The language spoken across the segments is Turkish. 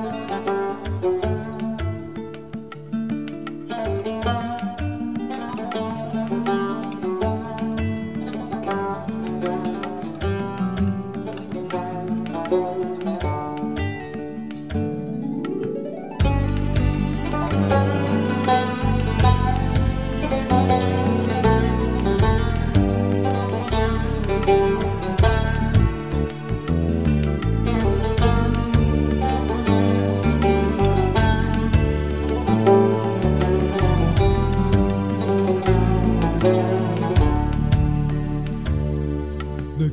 Música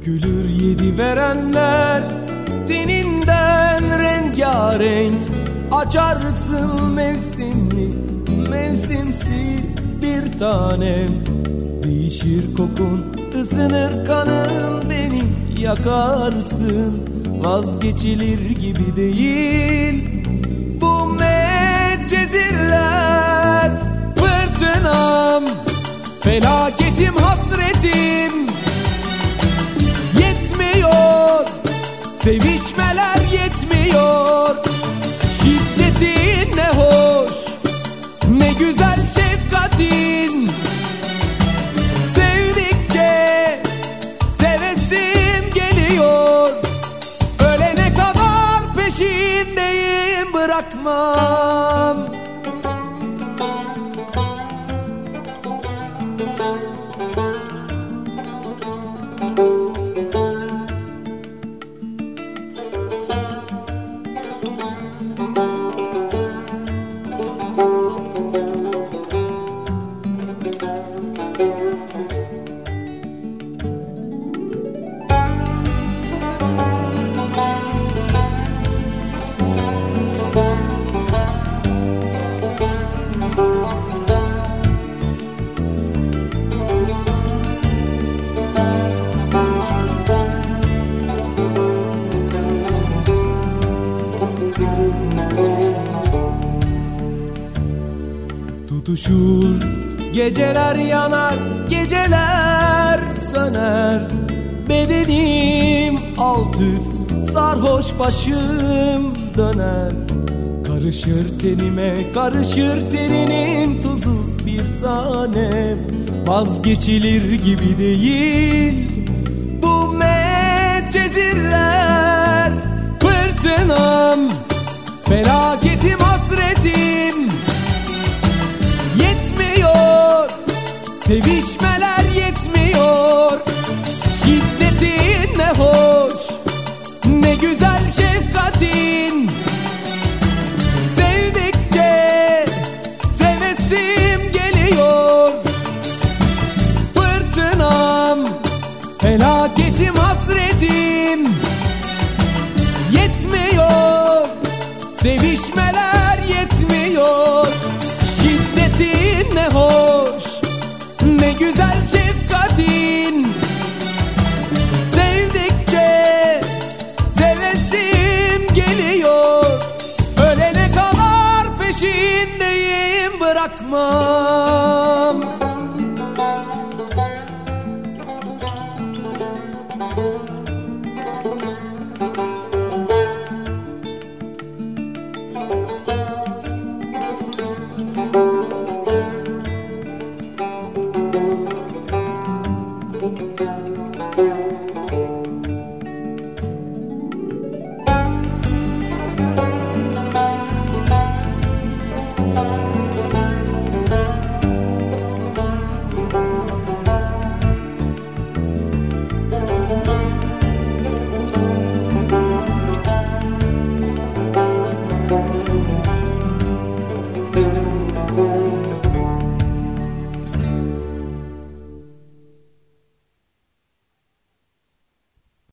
Dökülür yedi verenler. Teninden rengarenk Açarsın mevsimli Mevsimsiz bir tanem. Değişir kokun ısınır kanın Beni yakarsın. Vazgeçilir gibi değil Bu medcezirler Fırtınam Felaketim bırakmam Tutuşur. Geceler yanar Geceler söner. Bedenim alt üst Sarhoş başım döner. Karışır tenime Karışır terinin tuzu Bir tanem. Vazgeçilir gibi değil Bu medcezirler Sevişmeler yetmiyor. Şiddetin ne hoş Ne güzel şefkatin